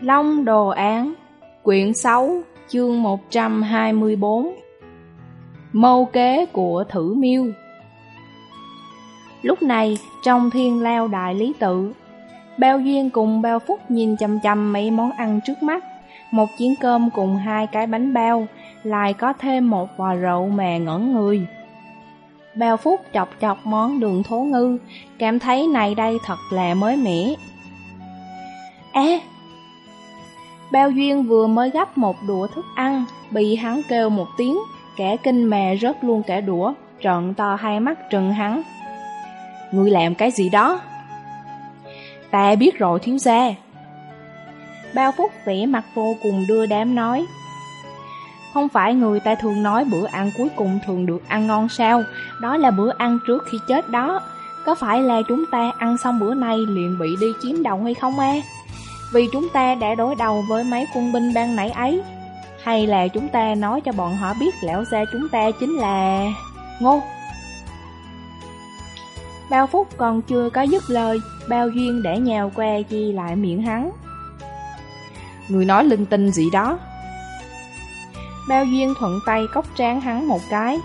Long Đồ Án Quyển 6 Chương 124 Mâu kế của Thử Miêu Lúc này, trong thiên lao đại lý tự, Bao Duyên cùng Bao Phúc nhìn chăm chăm mấy món ăn trước mắt, một chén cơm cùng hai cái bánh bao, lại có thêm một vò rượu mà ngẩn người. Bao Phúc chọc chọc món đường thố ngư, cảm thấy này đây thật là mới mẻ. À, Bao Duyên vừa mới gấp một đũa thức ăn, bị hắn kêu một tiếng, kẻ kinh mè rớt luôn cả đũa, trợn to hai mắt trừng hắn. Ngươi làm cái gì đó? Ta biết rồi thiếu gia. Bao Phúc vẻ mặt vô cùng đưa đám nói. Không phải người ta thường nói bữa ăn cuối cùng thường được ăn ngon sao, đó là bữa ăn trước khi chết đó. Có phải là chúng ta ăn xong bữa nay liền bị đi chiếm đầu hay không a? Vì chúng ta đã đối đầu với mấy quân binh ban nãy ấy. Hay là chúng ta nói cho bọn họ biết lão gia chúng ta chính là... Ngô. Bao phút còn chưa có dứt lời Bao duyên để nhào que chi lại miệng hắn. Người nói linh tinh gì đó. Bao duyên thuận tay cốc tráng hắn một cái.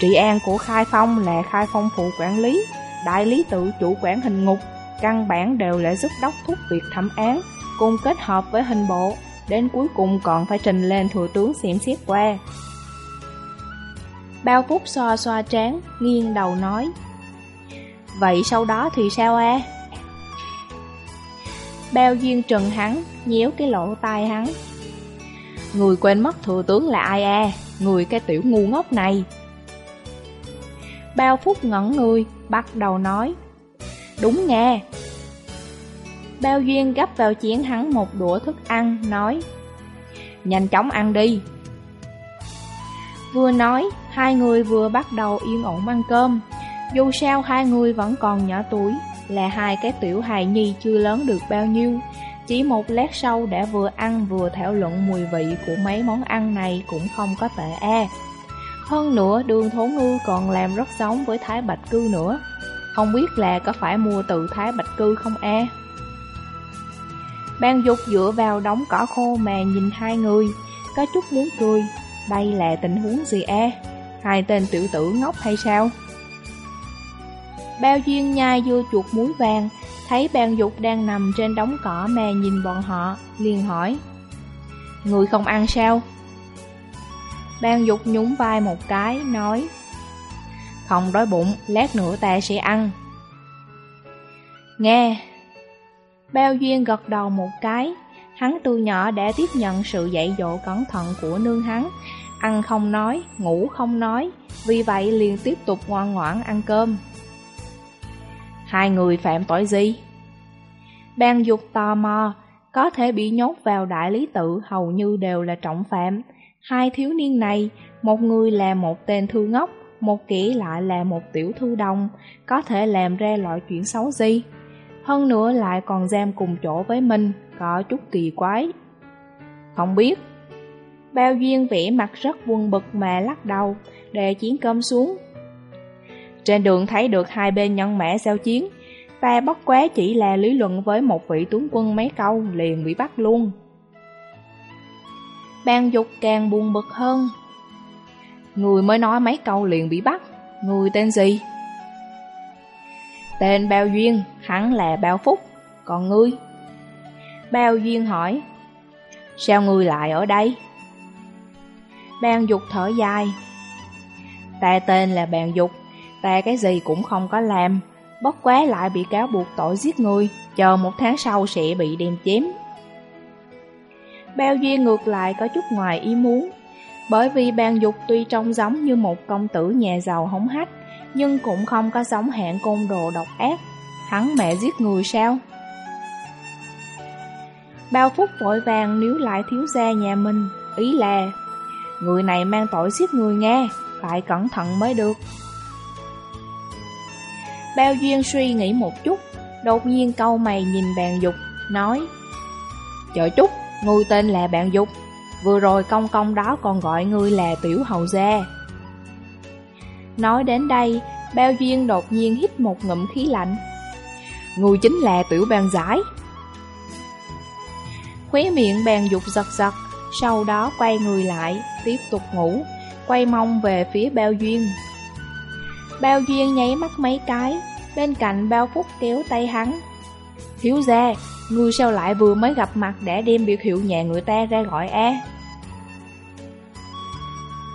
Trị an của Khai Phong là Khai Phong phụ quản lý Đại lý tự chủ quản hình ngục căn bản đều là giúp đốc thúc việc thẩm án, cùng kết hợp với hình bộ, đến cuối cùng còn phải trình lên thừa tướng xem xét qua. Bao Phúc xoa xoa trán, nghiêng đầu nói. Vậy sau đó thì sao a? Bao Duyên trừng hắn, nhéo cái lỗ tai hắn. Người quên mất thừa tướng là ai a? Người cái tiểu ngu ngốc này. Bao Phúc ngẩn người, bắt đầu nói. Đúng nghe. Bao Duyên gấp vào chén hắn một đũa thức ăn, nói Nhanh chóng ăn đi. Vừa nói, hai người vừa bắt đầu yên ổn ăn cơm. Dù sao hai người vẫn còn nhỏ tuổi Là hai cái tiểu hài nhi chưa lớn được bao nhiêu. Chỉ một lát sau đã vừa ăn vừa thảo luận mùi vị của mấy món ăn này cũng không có tệ e. Hơn nữa đường thố ngư còn làm rất giống với thái bạch cư nữa. Không biết là có phải mua từ Thái Bạch Cư không e? Ban dục dựa vào đống cỏ khô mà nhìn hai người Có chút muốn cười Đây là tình huống gì e Hai tên tiểu tử ngốc hay sao Bao duyên nhai dưa chuột muối vàng Thấy ban dục đang nằm trên đống cỏ mà nhìn bọn họ liền hỏi Người không ăn sao Ban dục nhún vai một cái nói không đói bụng, lát nữa ta sẽ ăn. Nghe! Bao Duyên gật đầu một cái, hắn từ nhỏ đã tiếp nhận sự dạy dỗ cẩn thận của nương hắn, ăn không nói, ngủ không nói, vì vậy liền tiếp tục ngoan ngoãn ăn cơm. Hai người phạm tội gì? Ban dục tò mò, có thể bị nhốt vào đại lý tự hầu như đều là trọng phạm. Hai thiếu niên này, một người là một tên thư ngốc, một kỹ lại là một tiểu thư đồng, có thể làm ra loại chuyện xấu gì. Hơn nữa lại còn giam cùng chỗ với mình, có chút kỳ quái. Không biết. Bao duyên vẽ mặt rất buồn bực mà lắc đầu, để chiến cơm xuống. Trên đường thấy được hai bên nhân mã giao chiến, ta bất quá chỉ là lý luận với một vị tướng quân mấy câu liền bị bắt luôn. Ban dục càng buồn bực hơn, Người mới nói mấy câu liền bị bắt Người tên gì? Tên Bao Duyên, hắn là Bao Phúc Còn ngươi? Bao Duyên hỏi Sao ngươi lại ở đây? Bàn Dục thở dài Ta tên là Bàn Dục Ta cái gì cũng không có làm Bất quá lại bị cáo buộc tội giết người Chờ một tháng sau sẽ bị đem chém Bao Duyên ngược lại có chút ngoài ý muốn bởi vì bàn dục tuy trông giống như một công tử nhà giàu hống hách, nhưng cũng không có giống hạng côn đồ độc ác. Hắn mẹ giết người sao? Bao phút vội vàng níu lại thiếu gia nhà mình, ý là Người này mang tội giết người nghe, phải cẩn thận mới được. Bao Duyên suy nghĩ một chút, đột nhiên câu mày nhìn bàn dục, nói Chờ chút, người tên là bạn dục, Vừa rồi công công đó còn gọi ngươi là tiểu hầu gia Nói đến đây, Bao Duyên đột nhiên hít một ngụm khí lạnh người chính là tiểu Bàn giải Khóe miệng bèn dục giật giật, sau đó quay người lại, tiếp tục ngủ, quay mông về phía bao duyên. Bao duyên nháy mắt mấy cái, bên cạnh bao phúc kéo tay hắn. Thiếu gia, người sao lại vừa mới gặp mặt để đem biệt hiệu nhà người ta ra gọi a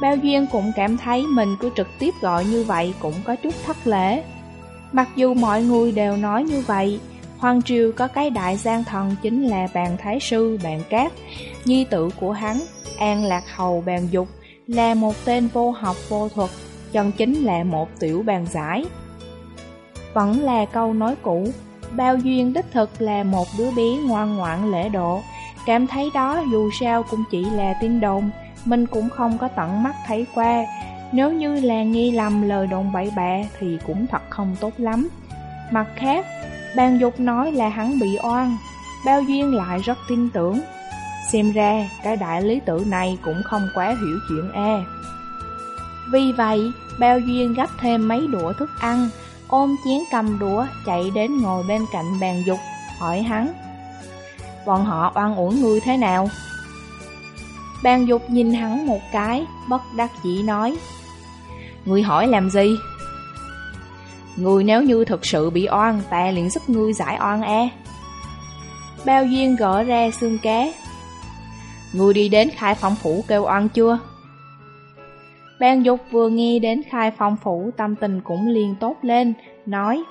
Bao duyên cũng cảm thấy mình cứ trực tiếp gọi như vậy cũng có chút thất lễ. Mặc dù mọi người đều nói như vậy, Hoàng Triều có cái đại gian thần chính là bàn thái sư bàn cát, nhi tử của hắn, An Lạc Hầu bàn dục, là một tên vô học vô thuật, chân chính là một tiểu bàn giải. Vẫn là câu nói cũ, bao duyên đích thực là một đứa bé ngoan ngoãn lễ độ, cảm thấy đó dù sao cũng chỉ là tin đồn, mình cũng không có tận mắt thấy qua. Nếu như là nghi lầm lời đồn bậy bạ thì cũng thật không tốt lắm. Mặt khác, bàn Dục nói là hắn bị oan, Bao Duyên lại rất tin tưởng. Xem ra, cái đại lý tử này cũng không quá hiểu chuyện e. Vì vậy, Bao Duyên gấp thêm mấy đũa thức ăn, ôm chén cầm đũa chạy đến ngồi bên cạnh bàn Dục, hỏi hắn. Bọn họ oan uổng ngươi thế nào? Bàn Dục nhìn hắn một cái, bất đắc dĩ nói. Ngươi hỏi làm gì? Ngươi nếu như thực sự bị oan, ta liền giúp ngươi giải oan e. Bao duyên gỡ ra xương cá. Ngươi đi đến khai phong phủ kêu oan chưa? Ban dục vừa nghe đến khai phong phủ tâm tình cũng liền tốt lên, nói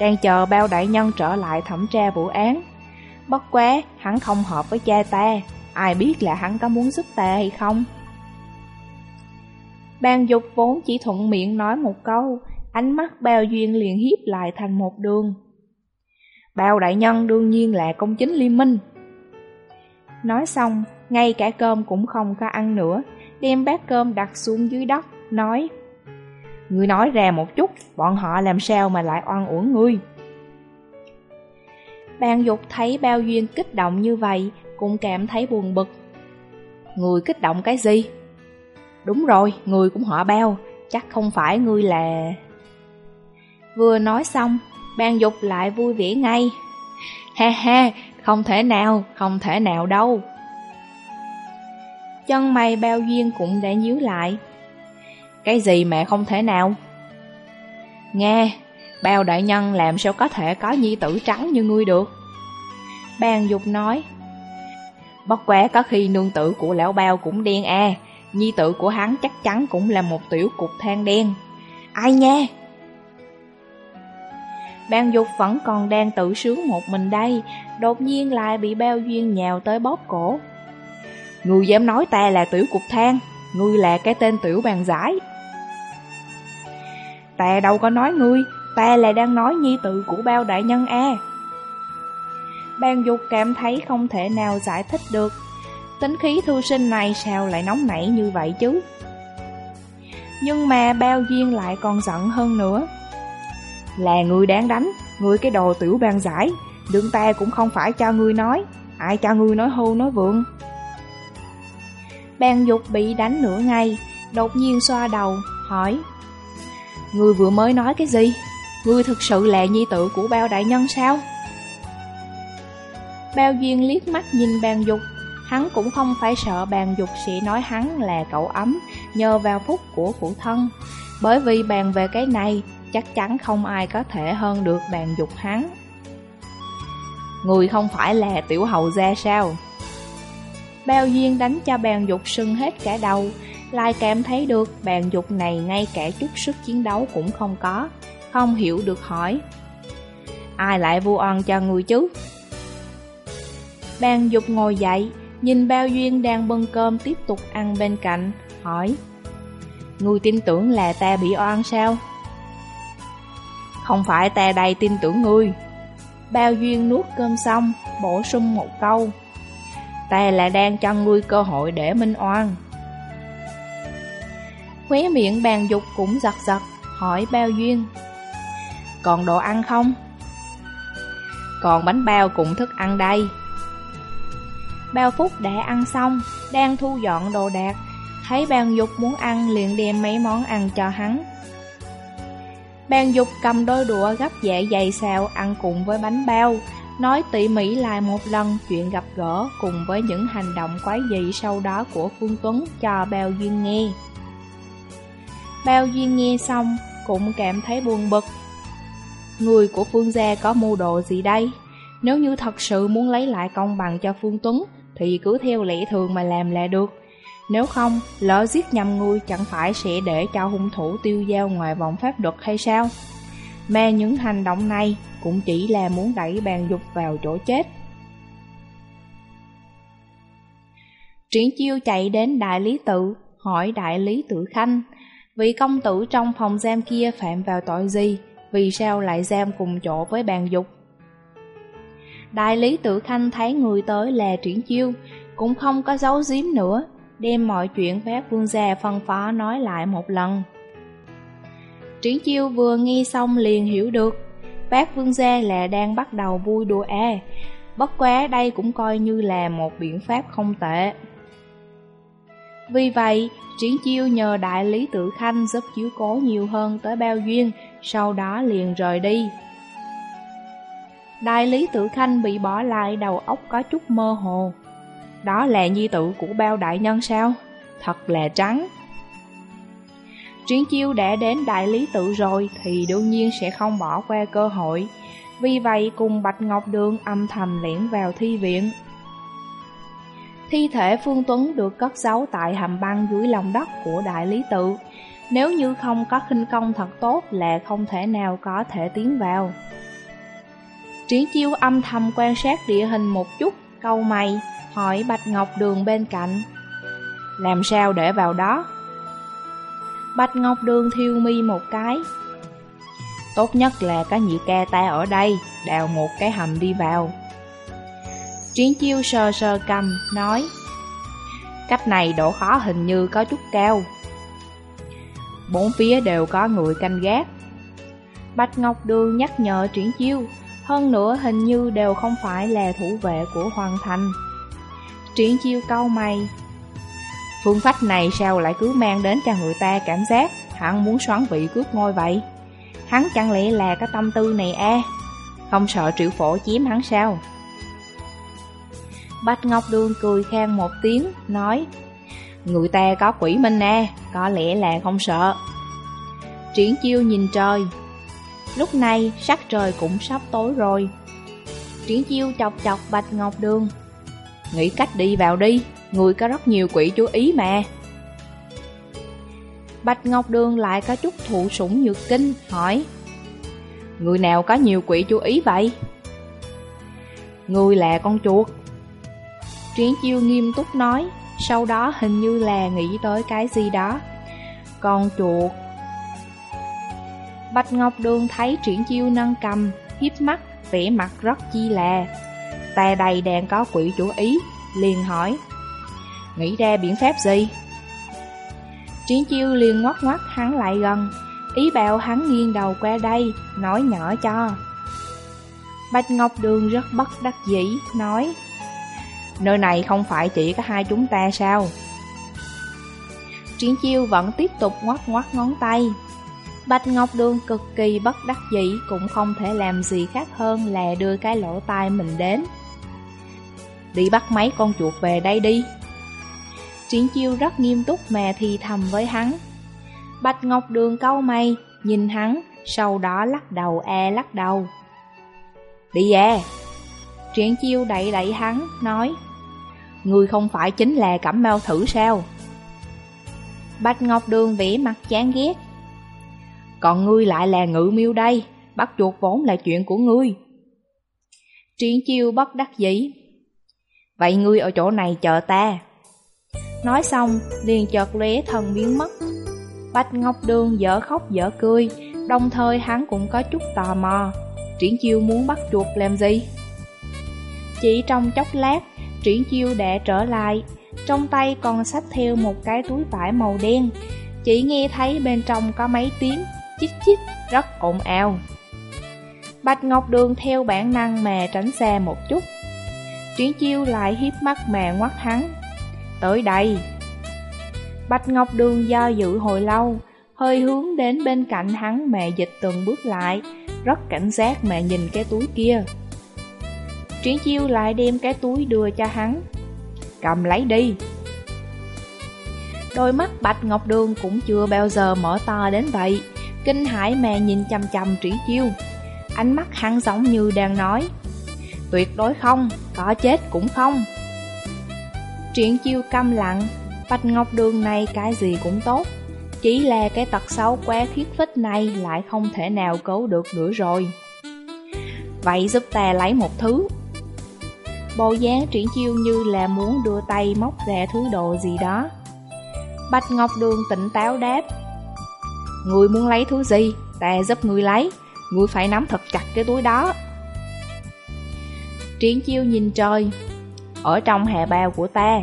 Đang chờ bao đại nhân trở lại thẩm tra vụ án Bất quá, hắn không hợp với cha ta Ai biết là hắn có muốn giúp ta hay không? Ban dục vốn chỉ thuận miệng nói một câu Ánh mắt bao duyên liền hiếp lại thành một đường. Bao đại nhân đương nhiên là công chính liên minh. Nói xong, ngay cả cơm cũng không có ăn nữa Đem bát cơm đặt xuống dưới đất, nói Ngươi nói ra một chút, bọn họ làm sao mà lại oan uổng ngươi? Bàn dục thấy bao duyên kích động như vậy cũng cảm thấy buồn bực Người kích động cái gì? Đúng rồi, người cũng họ bao Chắc không phải ngươi là... Vừa nói xong, ban dục lại vui vẻ ngay. Ha ha, không thể nào, không thể nào đâu. Chân mày bao duyên cũng đã nhíu lại. Cái gì mà không thể nào? Nghe, bao đại nhân làm sao có thể có nhi tử trắng như ngươi được? Bàn dục nói. Bất quá có khi nương tử của lão bao cũng đen à, nhi tử của hắn chắc chắn cũng là một tiểu cục than đen. Ai nha? Ban dục vẫn còn đang tự sướng một mình đây, đột nhiên lại bị bao duyên nhào tới bóp cổ. Ngươi dám nói ta là tiểu cục than, ngươi là cái tên tiểu bàn giải. Ta đâu có nói ngươi, ta là đang nói nhi tự của bao đại nhân a. Ban dục cảm thấy không thể nào giải thích được, tính khí thư sinh này sao lại nóng nảy như vậy chứ. Nhưng mà bao duyên lại còn giận hơn nữa. Là người đáng đánh, người cái đồ tiểu bàn giải, đừng ta cũng không phải cho ngươi nói, ai cho ngươi nói hưu nói vượng. Bàn dục bị đánh nửa ngày, đột nhiên xoa đầu, hỏi Ngươi vừa mới nói cái gì? Ngươi thực sự là nhi tử của bao đại nhân sao? Bao duyên liếc mắt nhìn bàn dục, hắn cũng không phải sợ bàn dục sẽ nói hắn là cậu ấm nhờ vào phúc của phụ thân. Bởi vì bàn về cái này, chắc chắn không ai có thể hơn được bàn dục hắn. Người không phải là tiểu hầu gia sao? Bao duyên đánh cho bàn dục sưng hết cả đầu, lại cảm thấy được bàn dục này ngay cả chút sức chiến đấu cũng không có, không hiểu được hỏi. Ai lại vu oan cho người chứ? Bàn dục ngồi dậy, nhìn bao duyên đang bưng cơm tiếp tục ăn bên cạnh, hỏi. Người tin tưởng là ta bị oan sao? Không phải ta đây tin tưởng ngươi Bao duyên nuốt cơm xong Bổ sung một câu Ta là đang cho ngươi cơ hội để minh oan Khóe miệng bàn dục cũng giật giật Hỏi bao duyên Còn đồ ăn không? Còn bánh bao cũng thức ăn đây Bao phúc đã ăn xong Đang thu dọn đồ đạc Thấy bàn dục muốn ăn liền đem mấy món ăn cho hắn Bàn dục cầm đôi đũa gấp dễ dày xào ăn cùng với bánh bao, nói tỉ mỉ lại một lần chuyện gặp gỡ cùng với những hành động quái dị sau đó của Phương Tuấn cho Bao Duyên nghe. Bao Duyên nghe xong cũng cảm thấy buồn bực. Người của Phương gia có mưu đồ gì đây? Nếu như thật sự muốn lấy lại công bằng cho Phương Tuấn thì cứ theo lẽ thường mà làm là được. Nếu không, lỡ giết nhầm người chẳng phải sẽ để cho hung thủ tiêu giao ngoài vòng pháp luật hay sao? Mà những hành động này cũng chỉ là muốn đẩy bàn dục vào chỗ chết. Triển chiêu chạy đến đại lý tự, hỏi đại lý tự khanh, vị công tử trong phòng giam kia phạm vào tội gì, vì sao lại giam cùng chỗ với bàn dục. Đại lý tự khanh thấy người tới là triển chiêu, cũng không có giấu giếm nữa, đem mọi chuyện bác vương gia phân phó nói lại một lần. Triển chiêu vừa nghe xong liền hiểu được, bác vương gia là đang bắt đầu vui đùa à, bất quá đây cũng coi như là một biện pháp không tệ. Vì vậy, Triển chiêu nhờ đại lý tự khanh giúp chiếu cố nhiều hơn tới bao duyên, sau đó liền rời đi. Đại lý tự khanh bị bỏ lại đầu óc có chút mơ hồ. Đó là nhi tự của bao đại nhân sao? Thật là trắng. Triển chiêu đã đến đại lý tự rồi thì đương nhiên sẽ không bỏ qua cơ hội. Vì vậy cùng Bạch Ngọc Đường âm thầm lẻn vào thi viện. Thi thể Phương Tuấn được cất giấu tại hầm băng dưới lòng đất của đại lý tự. Nếu như không có khinh công thật tốt là không thể nào có thể tiến vào. Triển chiêu âm thầm quan sát địa hình một chút, câu mày, hỏi Bạch Ngọc Đường bên cạnh. Làm sao để vào đó? Bạch Ngọc Đường thiêu mi một cái. Tốt nhất là có nhị ca ta ở đây, đào một cái hầm đi vào. Triển chiêu sờ sờ cầm, nói Cách này độ khó hình như có chút cao Bốn phía đều có người canh gác Bạch Ngọc Đường nhắc nhở triển chiêu hơn nữa hình như đều không phải là thủ vệ của Hoàng Thành. Triển chiêu câu mày. Phương pháp này sao lại cứ mang đến cho người ta cảm giác Hắn muốn xoắn vị cướp ngôi vậy? Hắn chẳng lẽ là cái tâm tư này a Không sợ triệu phổ chiếm hắn sao? Bạch Ngọc đương cười khen một tiếng, nói Người ta có quỷ minh nè, à, có lẽ là không sợ. Triển chiêu nhìn trời. Lúc này sắc trời cũng sắp tối rồi Triển chiêu chọc chọc Bạch Ngọc Đường Nghĩ cách đi vào đi, người có rất nhiều quỷ chú ý mà Bạch Ngọc Đường lại có chút thụ sủng nhược kinh, hỏi Người nào có nhiều quỷ chú ý vậy? Người là con chuột Triển chiêu nghiêm túc nói, sau đó hình như là nghĩ tới cái gì đó. Con chuột. Bạch Ngọc Đường thấy triển chiêu nâng cầm, hiếp mắt, vẻ mặt rất chi là. Ta đây đang có quỷ chủ ý, liền hỏi. Nghĩ ra biện pháp gì? Triển chiêu liền ngoắt ngoắt hắn lại gần, ý bảo hắn nghiêng đầu qua đây, nói nhỏ cho. Bạch Ngọc Đường rất bất đắc dĩ, nói Nơi này không phải chỉ có hai chúng ta sao? Triển chiêu vẫn tiếp tục ngoắt ngoắt ngón tay. Bạch Ngọc Đường cực kỳ bất đắc dĩ cũng không thể làm gì khác hơn là đưa cái lỗ tai mình đến. Đi bắt mấy con chuột về đây đi. Triển chiêu rất nghiêm túc mà thì thầm với hắn. Bạch Ngọc Đường câu mày, nhìn hắn, sau đó lắc đầu e lắc đầu. Đi e. Triển chiêu đẩy đẩy hắn, nói Người không phải chính là cẩm mau thử sao Bạch Ngọc Đường vẻ mặt chán ghét còn ngươi lại là ngự miêu đây Bắt chuột vốn là chuyện của ngươi. Triển chiêu bất đắc dĩ. Vậy ngươi ở chỗ này chờ ta. Nói xong liền chợt lóe thần biến mất. Bạch Ngọc Đường dở khóc dở cười Đồng thời hắn cũng có chút tò mò. Triển chiêu muốn bắt chuột làm gì? Chỉ trong chốc lát Triển chiêu đã trở lại, trong tay còn xách theo một cái túi vải màu đen. Chỉ nghe thấy bên trong có mấy tiếng chích chích rất ồn ào. Bạch Ngọc Đường theo bản năng mà tránh xa một chút. Triển chiêu lại hiếp mắt mà ngoắt hắn. Tới đây. Bạch Ngọc Đường do dự hồi lâu, hơi hướng đến bên cạnh hắn mà dịch từng bước lại, rất cảnh giác mà nhìn cái túi kia. Triển chiêu lại đem cái túi đưa cho hắn Cầm lấy đi Đôi mắt Bạch Ngọc Đường cũng chưa bao giờ mở to đến vậy Kinh hãi mà nhìn chăm chăm Trĩ chiêu. Ánh mắt hắn giống như đang nói Tuyệt đối không, có chết cũng không. Triển chiêu câm lặng Bạch Ngọc Đường này cái gì cũng tốt Chỉ là cái tật xấu quá khiết phích này lại không thể nào cứu được nữa rồi. Vậy giúp ta lấy một thứ. Bộ dáng triển chiêu như là muốn đưa tay móc ra thứ đồ gì đó. Bạch Ngọc Đường tỉnh táo đáp Người muốn lấy thứ gì, ta giúp người lấy. Người phải nắm thật chặt cái túi đó. Triển chiêu nhìn trời Ở trong hà bao của ta.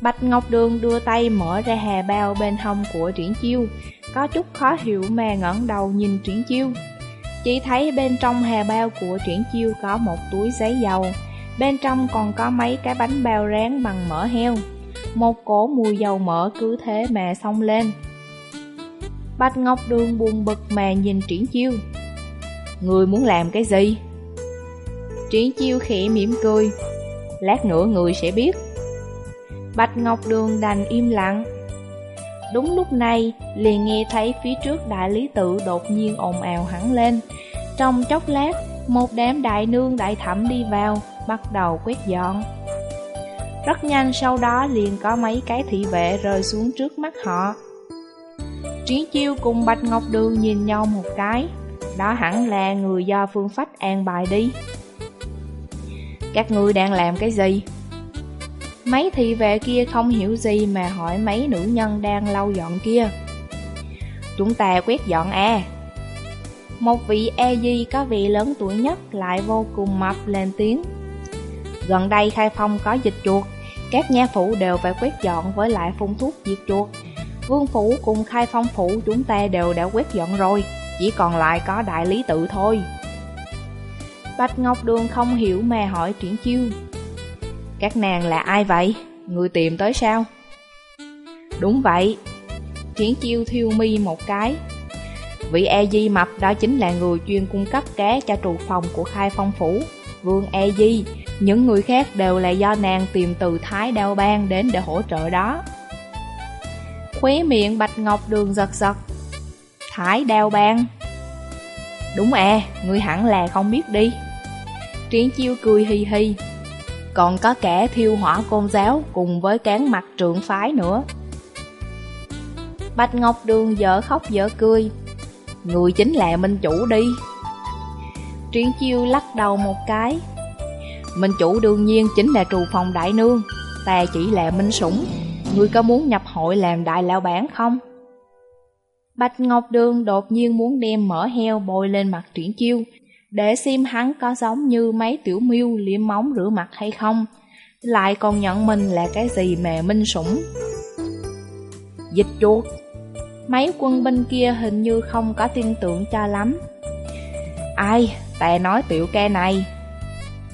Bạch Ngọc Đường đưa tay mở ra hà bao bên hông của triển chiêu Có chút khó hiểu mà ngẩng đầu nhìn triển chiêu. Chỉ thấy bên trong hà bao của triển chiêu có một túi giấy dầu Bên trong còn có mấy cái bánh bao rán bằng mỡ heo. Một cổ mùi dầu mỡ cứ thế mà xông lên. Bạch Ngọc Đường buồn bực mà nhìn triển chiêu. Người muốn làm cái gì? Triển chiêu khẽ mỉm cười. Lát nữa người sẽ biết. Bạch Ngọc Đường đành im lặng. Đúng lúc này, liền nghe thấy phía trước đại lý tự đột nhiên ồn ào hẳn lên. Trong chốc lát, một đám đại nương đại thẩm đi vào, bắt đầu quét dọn. Rất nhanh sau đó liền có mấy cái thị vệ rơi xuống trước mắt họ Triển chiêu cùng Bạch Ngọc Đường nhìn nhau một cái. Đó hẳn là người do phương phách an bài đi. Các ngươi đang làm cái gì? Mấy thị vệ kia không hiểu gì mà hỏi mấy nữ nhân đang lau dọn kia. Chúng ta quét dọn à. Một vị e di có vị lớn tuổi nhất lại vô cùng mập lên tiếng. Gần đây khai phong có dịch chuột, Các nha phủ đều phải quét dọn với lại phun thuốc diệt chuột. Vương phủ cùng khai phong phủ chúng ta đều đã quét dọn rồi, Chỉ còn lại có đại lý tự thôi Bạch Ngọc Đường không hiểu mà hỏi Triển Chiêu, Các nàng là ai vậy? Người tìm tới sao? Đúng vậy Triển Chiêu thiêu mi một cái, Vị E Di Mập đó chính là người chuyên cung cấp cá cho trù phòng của khai phong phủ Vương E Di, Những người khác đều là do nàng tìm từ Thái Đao Bang đến để hỗ trợ đó Khóe miệng Bạch Ngọc Đường giật giật. Thái đao bang Đúng e, à, ngươi hẳn là không biết đi. Triển chiêu cười hi hi Còn có kẻ thiêu hỏa côn giáo cùng với cán mặt trượng phái nữa. Bạch Ngọc Đường dở khóc dở cười. Người chính là Minh Chủ đi. Triển chiêu lắc đầu một cái. Minh Chủ đương nhiên chính là trù phòng đại nương Ta chỉ là Minh Sủng. Ngươi có muốn nhập hội làm đại lão bản không? Bạch Ngọc Đường đột nhiên muốn đem mỡ heo bôi lên mặt triển chiêu, để xem hắn có giống như mấy tiểu miêu liếm móng rửa mặt hay không, lại còn nhận mình là cái gì mà minh sủng. Dịch chuột Mấy quân binh kia hình như không có tin tưởng cho lắm. Ai, tè nói tiểu ca này.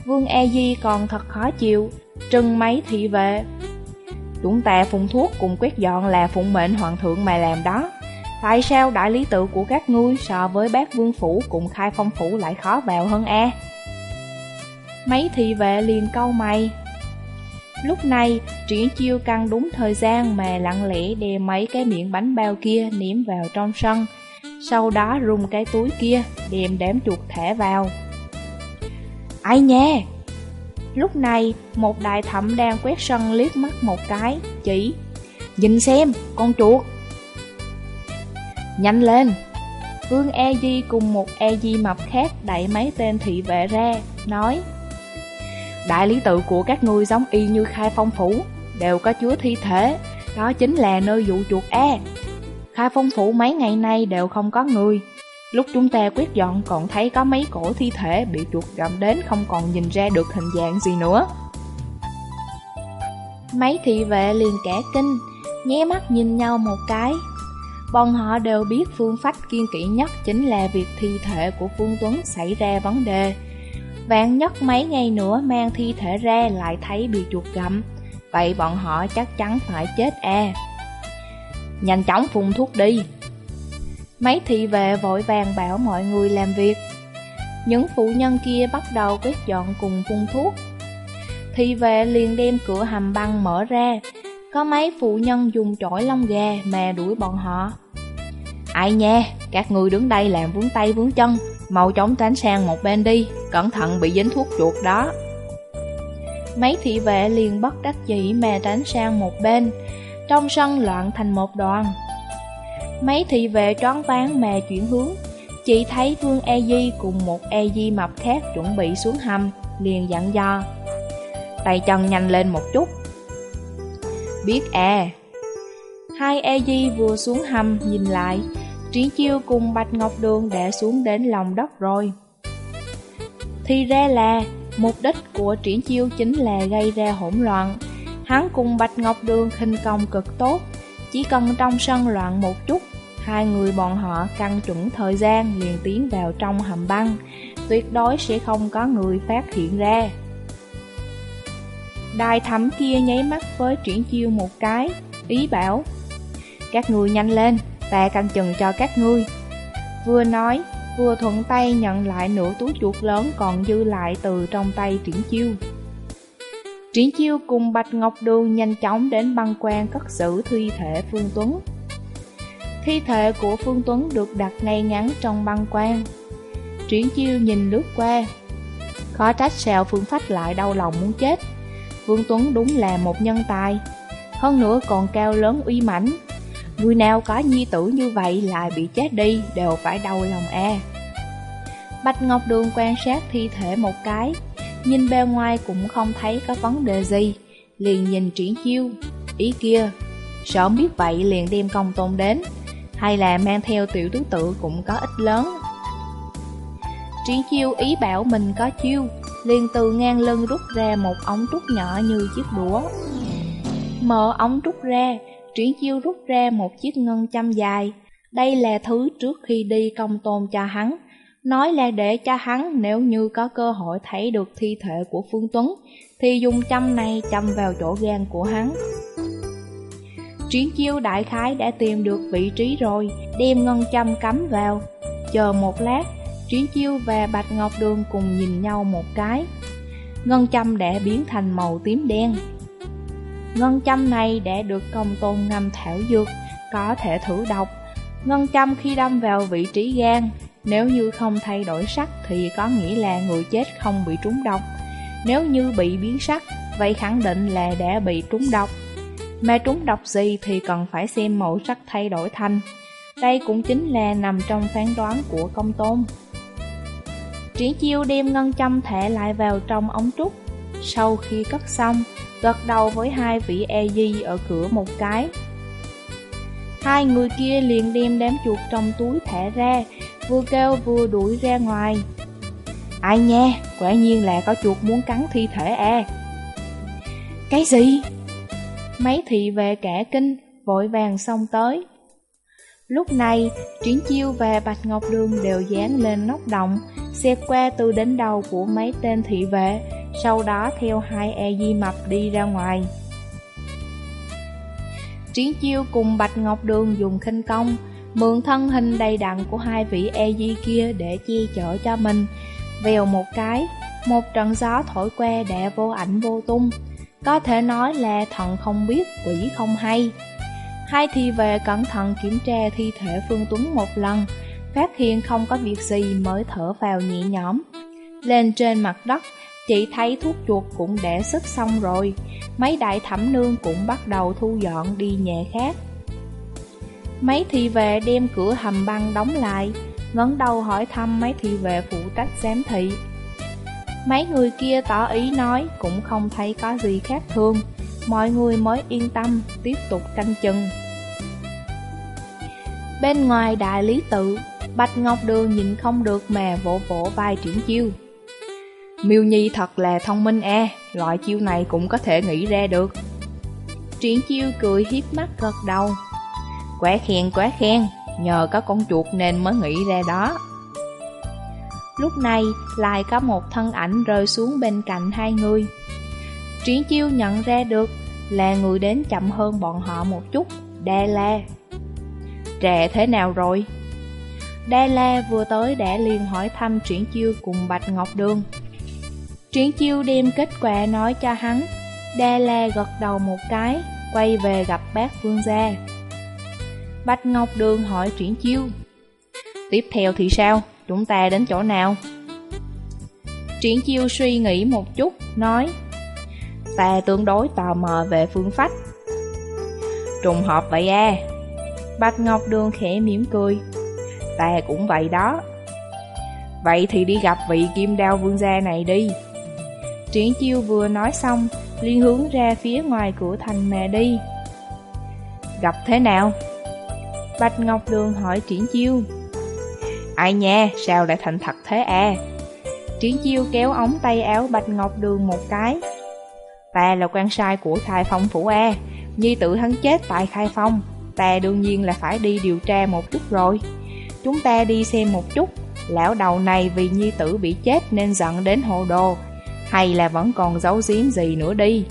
Vương E Di còn thật khó chịu, Trừng mấy thị vệ, Chúng ta phun thuốc cùng quét dọn là phụng mệnh hoàng thượng mà làm đó. Tại sao đại lý tự của các ngươi so với bác vương phủ cùng khai phong phủ lại khó vào hơn e? Mấy thị vệ liền câu mày. Lúc này, triển chiêu căng đúng thời gian mà lặng lẽ đè mấy cái miệng bánh bao kia ném vào trong sân. Sau đó rung cái túi kia, đem đám chuột thẻ vào. Ai nha, Lúc này, một đại thẩm đang quét sân liếc mắt một cái, chỉ Nhìn xem, con chuột. Nhanh lên! Vương E Di cùng một E Di mập khác đẩy mấy tên thị vệ ra, nói Đại lý tự của các ngươi giống y như khai phong phủ, đều có chứa thi thể, đó chính là nơi vụ chuột E. Khai phong phủ mấy ngày nay đều không có người, Lúc chúng ta quét dọn còn thấy có mấy cổ thi thể bị chuột gặm đến không còn nhìn ra được hình dạng gì nữa. Mấy thị vệ liền kẻ kinh, nhé mắt nhìn nhau một cái. Bọn họ đều biết phương pháp kiên kỵ nhất chính là việc thi thể của Phương Tuấn xảy ra vấn đề. Vạn nhất mấy ngày nữa mang thi thể ra lại thấy bị chuột gặm, vậy bọn họ chắc chắn phải chết à. Nhanh chóng phun thuốc đi, Mấy thị vệ vội vàng bảo mọi người làm việc những phụ nhân kia bắt đầu quét dọn cùng phun thuốc. Thị vệ liền đem cửa hầm băng mở ra, có mấy phụ nhân dùng chổi lông gà mà đuổi bọn họ. Ai nha, các người đứng đây làm vướng tay vướng chân, mau chóng tránh sang một bên đi, cẩn thận bị dính thuốc chuột đó. Mấy thị vệ liền bất đắc dĩ mà tránh sang một bên, trong sân loạn thành một đoàn. Mấy thị vệ trón ván mà chuyển hướng, chỉ thấy Vương E Di cùng một E Di mập khác chuẩn bị xuống hầm, liền dặn dò. Tay chân nhanh lên một chút. Biết à. Hai E Di vừa xuống hầm nhìn lại, Triển Chiêu cùng Bạch Ngọc Đường đã xuống đến lòng đất rồi. Thì ra là, mục đích của Triển Chiêu chính là gây ra hỗn loạn. Hắn cùng Bạch Ngọc Đường khinh công cực tốt, chỉ cần trong sân loạn một chút, hai người bọn họ căn chuẩn thời gian liền tiến vào trong hầm băng, tuyệt đối sẽ không có người phát hiện ra. Đài thẩm kia nháy mắt với Triển Chiêu một cái, ý bảo Các người nhanh lên, ta canh chừng cho các ngươi. Vừa nói, vừa thuận tay nhận lại nửa túi chuột lớn còn dư lại từ trong tay Triển Chiêu. Triển Chiêu cùng Bạch Ngọc Đường nhanh chóng đến băng quan cất giữ thi thể Phương Tuấn. Thi thể của Phương Tuấn được đặt ngay ngắn trong băng quan. Triển Chiêu nhìn lướt qua. Khó trách sao Phương Phách lại đau lòng muốn chết. Phương Tuấn đúng là một nhân tài. Hơn nữa còn cao lớn uy mãnh Người nào có nhi tử như vậy lại bị chết đi đều phải đau lòng e Bạch Ngọc Đường quan sát thi thể một cái, Nhìn bề ngoài cũng không thấy có vấn đề gì, Liền nhìn triển chiêu Ý kia Sớm biết vậy liền đem công tôn đến hay là mang theo tiểu tứ tự cũng có ích lớn Triển chiêu ý bảo mình có chiêu Liền từ ngang lưng rút ra một ống trúc nhỏ như chiếc đũa Mở ống trúc ra Triển chiêu rút ra một chiếc ngân châm dài. Đây là thứ trước khi đi công tôn cho hắn. Nói là để cho hắn nếu như có cơ hội thấy được thi thể của Phương Tuấn, thì dùng châm này châm vào chỗ gan của hắn. Triển chiêu đại khái đã tìm được vị trí rồi, đem ngân châm cắm vào. Chờ một lát, Triển chiêu và Bạch Ngọc Đường cùng nhìn nhau một cái. Ngân châm đã biến thành màu tím đen, Ngân châm này đã được công tôn ngâm thảo dược, có thể thử độc. Ngân châm khi đâm vào vị trí gan, nếu như không thay đổi sắc thì có nghĩa là người chết không bị trúng độc. Nếu như bị biến sắc, vậy khẳng định là đã bị trúng độc. Mà trúng độc gì thì cần phải xem màu sắc thay đổi thành. Đây cũng chính là nằm trong phán đoán của công tôn. Triển chiêu đem ngân châm thẻ lại vào trong ống trúc. Sau khi cất xong, gật đầu với hai vị e di ở cửa một cái. Hai người kia liền đem đám chuột trong túi thẻ ra, vừa kêu vừa đuổi ra ngoài. Ai nha, quả nhiên là có chuột muốn cắn thi thể à. Cái gì? Mấy thị vệ cả kinh, vội vàng xông tới. Lúc này, Triển Chiêu và Bạch Ngọc Đường đều dán lên nóc động, xẹt qua từ đến đầu của mấy tên thị vệ, sau đó theo hai e di mập đi ra ngoài. Triển chiêu cùng Bạch Ngọc Đường dùng khinh công, mượn thân hình đầy đặn của hai vị e di kia để che chở cho mình. Vèo một cái, một trận gió thổi qua đã vô ảnh vô tung. Có thể nói là thần không biết, quỷ không hay. Hai thi về cẩn thận kiểm tra thi thể Phương Tuấn một lần, phát hiện không có việc gì mới thở vào nhẹ nhõm. Lên trên mặt đất, Chị thấy thuốc chuột cũng đã sức xong rồi Mấy đại thẩm nương cũng bắt đầu thu dọn đi nhà khác Mấy thi về đem cửa hầm băng đóng lại ngẩng đầu hỏi thăm mấy thi về phụ trách giám thị Mấy người kia tỏ ý nói cũng không thấy có gì khác thường Mọi người mới yên tâm tiếp tục canh chừng Bên ngoài đại lý tự Bạch Ngọc Đường nhìn không được mà vỗ vỗ vai triển chiêu Miêu Nhi thật là thông minh e, loại chiêu này cũng có thể nghĩ ra được. Triển chiêu cười hiếp mắt gật đầu. Quá khen quá khen, nhờ có con chuột nên mới nghĩ ra đó. Lúc này lại có một thân ảnh rơi xuống bên cạnh hai người. Triển chiêu nhận ra được là người đến chậm hơn bọn họ một chút, đa la. Trà thế nào rồi? Đa La vừa tới đã liền hỏi thăm Triển Chiêu cùng Bạch Ngọc Đường. Triển Chiêu đem kết quả nói cho hắn, Đa La gật đầu một cái, quay về gặp bác Vương Gia. Bạch Ngọc Đường hỏi Triển Chiêu, Tiếp theo thì sao? Chúng ta đến chỗ nào? Triển Chiêu suy nghĩ một chút, nói, Ta tương đối tò mò về phương phách. Trùng hợp vậy à? Bạch Ngọc Đường khẽ mỉm cười, Ta cũng vậy đó Vậy thì đi gặp vị kim đao vương gia này đi Triển chiêu vừa nói xong Liên hướng ra phía ngoài cửa thành mà đi Gặp thế nào? Bạch Ngọc Đường hỏi Triển chiêu Ai nha, sao lại thành thật thế à? Triển chiêu kéo ống tay áo Bạch Ngọc Đường một cái. Ta là quan sai của Khai Phong Phủ A Nhi tự hắn chết tại Khai Phong. Ta đương nhiên là phải đi điều tra một chút rồi. Chúng ta đi xem một chút. Lão đầu này vì nhi tử bị chết nên giận đến hồ đồ. Hay là vẫn còn giấu giếm gì nữa đi.